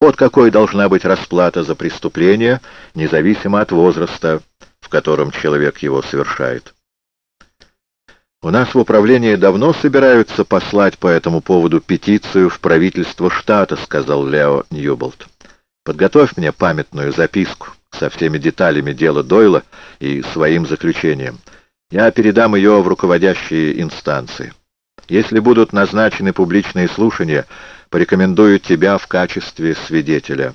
Вот какой должна быть расплата за преступление, независимо от возраста, в котором человек его совершает. У нас в управлении давно собираются послать по этому поводу петицию в правительство штата, сказал Лео Ньюболт. Подготовь мне памятную записку со всеми деталями дела Дойла и своим заключением. Я передам ее в руководящие инстанции. Если будут назначены публичные слушания, порекомендую тебя в качестве свидетеля.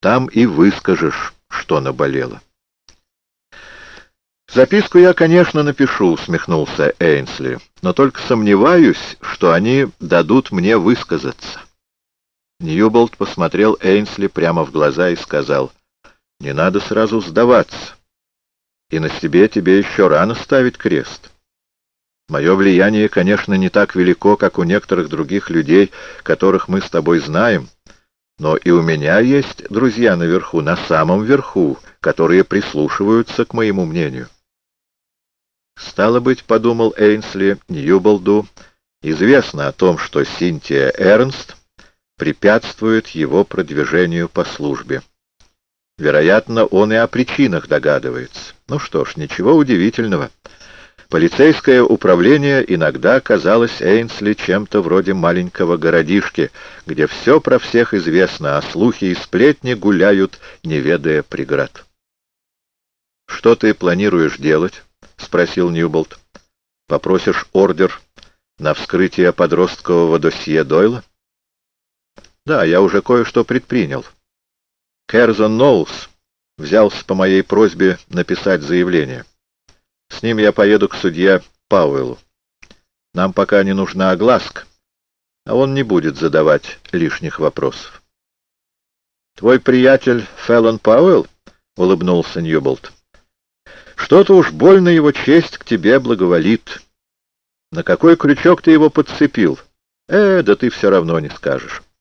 Там и выскажешь, что наболело. «Записку я, конечно, напишу», — усмехнулся Эйнсли, «но только сомневаюсь, что они дадут мне высказаться». Ньюболт посмотрел Эйнсли прямо в глаза и сказал, «Не надо сразу сдаваться, и на себе тебе еще рано ставить крест». Мое влияние, конечно, не так велико, как у некоторых других людей, которых мы с тобой знаем, но и у меня есть друзья наверху, на самом верху, которые прислушиваются к моему мнению. Стало быть, подумал Эйнсли, Ньюболду, известно о том, что Синтия Эрнст препятствует его продвижению по службе. Вероятно, он и о причинах догадывается. Ну что ж, ничего удивительного. Полицейское управление иногда казалось Эйнсли чем-то вроде маленького городишки, где все про всех известно, а слухи и сплетни гуляют, не ведая преград. «Что ты планируешь делать?» — спросил Ньюболт. «Попросишь ордер на вскрытие подросткового досье Дойла?» «Да, я уже кое-что предпринял. Керзон Ноулс взялся по моей просьбе написать заявление». С ним я поеду к судье Пауэллу. Нам пока не нужна огласка, а он не будет задавать лишних вопросов. «Твой приятель Феллон Пауэлл?» — улыбнулся Ньюболт. «Что-то уж больно его честь к тебе благоволит. На какой крючок ты его подцепил? Э, да ты все равно не скажешь».